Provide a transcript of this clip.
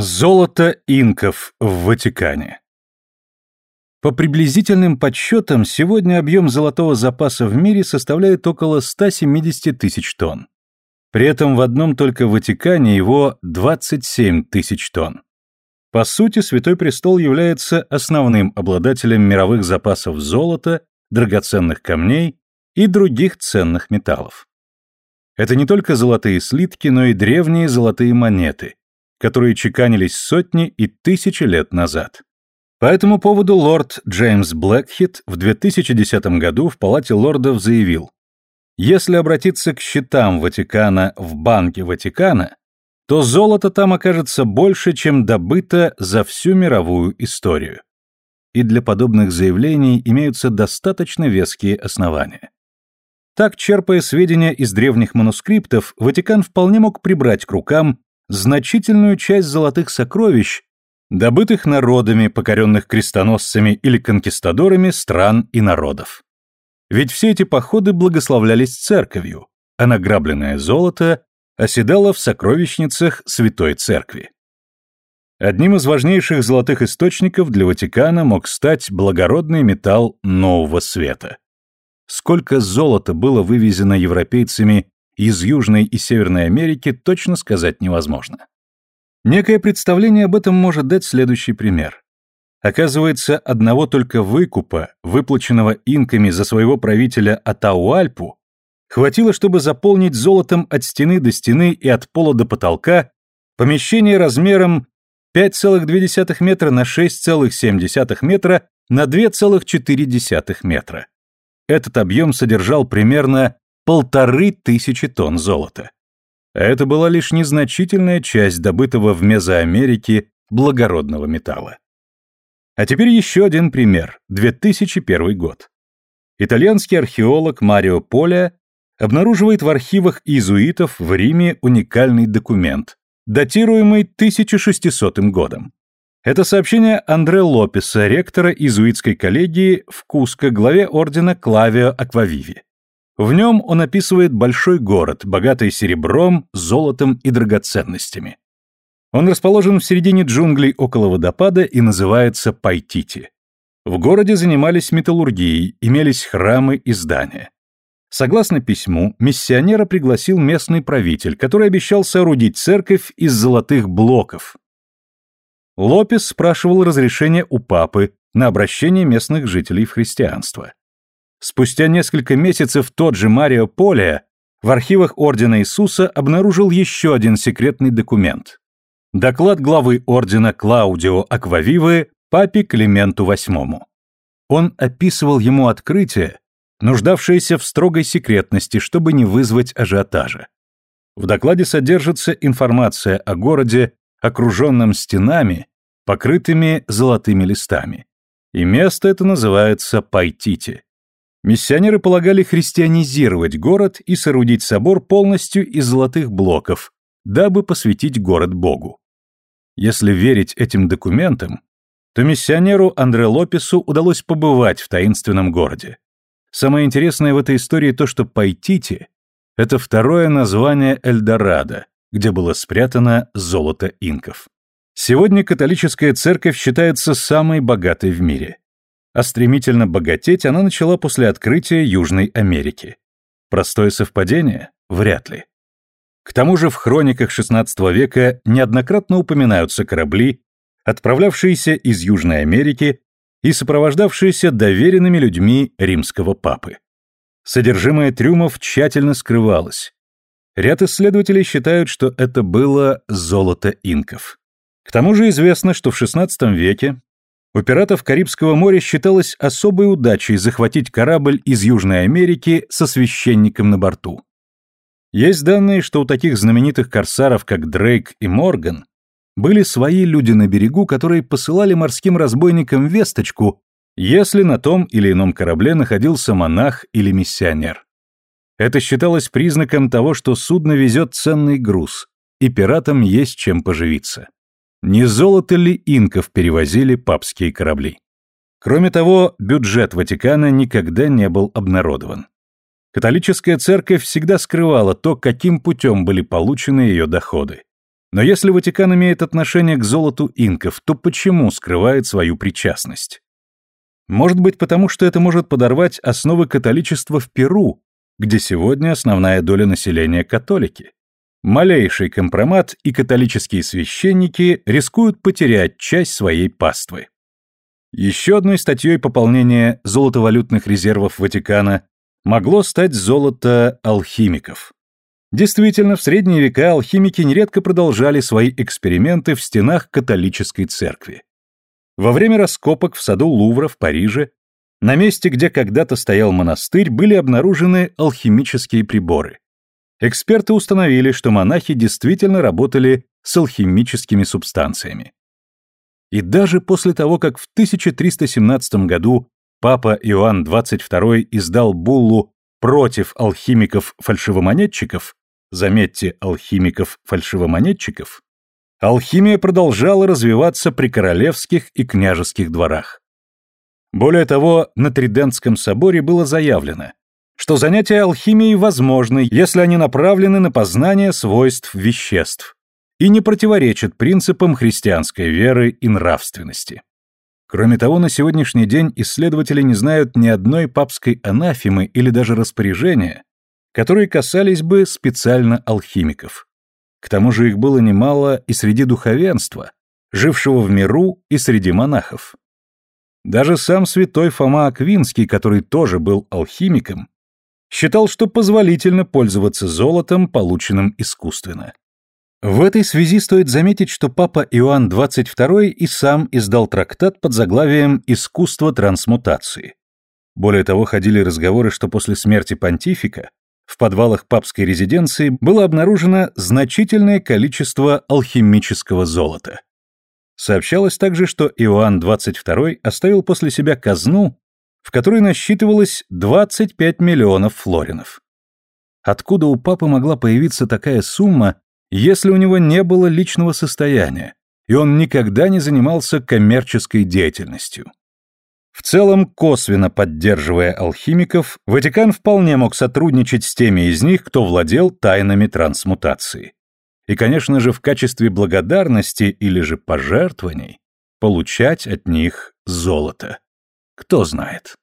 Золото инков в Ватикане По приблизительным подсчетам, сегодня объем золотого запаса в мире составляет около 170 тысяч тонн. При этом в одном только Ватикане его 27 тысяч тонн. По сути, Святой Престол является основным обладателем мировых запасов золота, драгоценных камней и других ценных металлов. Это не только золотые слитки, но и древние золотые монеты, которые чеканились сотни и тысячи лет назад. По этому поводу лорд Джеймс Блэкхит в 2010 году в Палате лордов заявил, если обратиться к счетам Ватикана в Банке Ватикана, то золото там окажется больше, чем добыто за всю мировую историю. И для подобных заявлений имеются достаточно веские основания. Так, черпая сведения из древних манускриптов, Ватикан вполне мог прибрать к рукам значительную часть золотых сокровищ, добытых народами, покоренных крестоносцами или конкистадорами стран и народов. Ведь все эти походы благословлялись церковью, а награбленное золото оседало в сокровищницах Святой Церкви. Одним из важнейших золотых источников для Ватикана мог стать благородный металл Нового Света. Сколько золота было вывезено европейцами из Южной и Северной Америки точно сказать невозможно. Некое представление об этом может дать следующий пример. Оказывается, одного только выкупа, выплаченного инками за своего правителя Атауальпу, хватило, чтобы заполнить золотом от стены до стены и от пола до потолка помещение размером 5,2 метра на 6,7 метра на 2,4 метра. Этот объем содержал примерно полторы тысячи тонн золота. Это была лишь незначительная часть добытого в Мезоамерике благородного металла. А теперь еще один пример, 2001 год. Итальянский археолог Марио Поля обнаруживает в архивах иезуитов в Риме уникальный документ, датируемый 1600 годом. Это сообщение Андре Лопеса, ректора иезуитской коллегии в Куско, главе ордена Клавио Аквавиви. В нем он описывает большой город, богатый серебром, золотом и драгоценностями. Он расположен в середине джунглей около водопада и называется Пайтити. В городе занимались металлургией, имелись храмы и здания. Согласно письму, миссионера пригласил местный правитель, который обещал соорудить церковь из золотых блоков. Лопес спрашивал разрешения у папы на обращение местных жителей в христианство. Спустя несколько месяцев тот же Марио Полия в архивах Ордена Иисуса обнаружил еще один секретный документ. Доклад главы Ордена Клаудио Аквавивы папе Клименту VIII. Он описывал ему открытие, нуждавшееся в строгой секретности, чтобы не вызвать ажиотажа. В докладе содержится информация о городе, окруженном стенами, покрытыми золотыми листами. И место это называется Пайтити. Миссионеры полагали христианизировать город и соорудить собор полностью из золотых блоков, дабы посвятить город Богу. Если верить этим документам, то миссионеру Андре Лопесу удалось побывать в таинственном городе. Самое интересное в этой истории то, что Пайтити – это второе название Эльдорадо, где было спрятано золото инков. Сегодня католическая церковь считается самой богатой в мире а стремительно богатеть она начала после открытия Южной Америки. Простое совпадение? Вряд ли. К тому же в хрониках XVI века неоднократно упоминаются корабли, отправлявшиеся из Южной Америки и сопровождавшиеся доверенными людьми римского папы. Содержимое трюмов тщательно скрывалось. Ряд исследователей считают, что это было золото инков. К тому же известно, что в XVI веке у пиратов Карибского моря считалось особой удачей захватить корабль из Южной Америки со священником на борту. Есть данные, что у таких знаменитых корсаров, как Дрейк и Морган, были свои люди на берегу, которые посылали морским разбойникам весточку, если на том или ином корабле находился монах или миссионер. Это считалось признаком того, что судно везет ценный груз, и пиратам есть чем поживиться. Не золото ли инков перевозили папские корабли? Кроме того, бюджет Ватикана никогда не был обнародован. Католическая церковь всегда скрывала то, каким путем были получены ее доходы. Но если Ватикан имеет отношение к золоту инков, то почему скрывает свою причастность? Может быть, потому что это может подорвать основы католичества в Перу, где сегодня основная доля населения католики. Малейший компромат и католические священники рискуют потерять часть своей паствы. Еще одной статьей пополнения золотовалютных резервов Ватикана могло стать золото алхимиков. Действительно, в средние века алхимики нередко продолжали свои эксперименты в стенах католической церкви. Во время раскопок в саду Лувра в Париже на месте, где когда-то стоял монастырь, были обнаружены алхимические приборы. Эксперты установили, что монахи действительно работали с алхимическими субстанциями. И даже после того, как в 1317 году папа Иоанн XXII издал буллу против алхимиков-фальшивомонетчиков, заметьте, алхимиков-фальшивомонетчиков, алхимия продолжала развиваться при королевских и княжеских дворах. Более того, на Тридентском соборе было заявлено, что занятия алхимией возможны, если они направлены на познание свойств веществ и не противоречат принципам христианской веры и нравственности. Кроме того, на сегодняшний день исследователи не знают ни одной папской анафемы или даже распоряжения, которые касались бы специально алхимиков. К тому же их было немало и среди духовенства, жившего в миру и среди монахов. Даже сам святой Фома Аквинский, который тоже был алхимиком, считал, что позволительно пользоваться золотом, полученным искусственно. В этой связи стоит заметить, что папа Иоанн XXII и сам издал трактат под заглавием «Искусство трансмутации». Более того, ходили разговоры, что после смерти понтифика в подвалах папской резиденции было обнаружено значительное количество алхимического золота. Сообщалось также, что Иоанн XXII оставил после себя казну, в которой насчитывалось 25 миллионов флоринов. Откуда у папы могла появиться такая сумма, если у него не было личного состояния, и он никогда не занимался коммерческой деятельностью. В целом, косвенно поддерживая алхимиков, Ватикан вполне мог сотрудничать с теми из них, кто владел тайнами трансмутации. И, конечно же, в качестве благодарности или же пожертвований получать от них золото. Кто знает.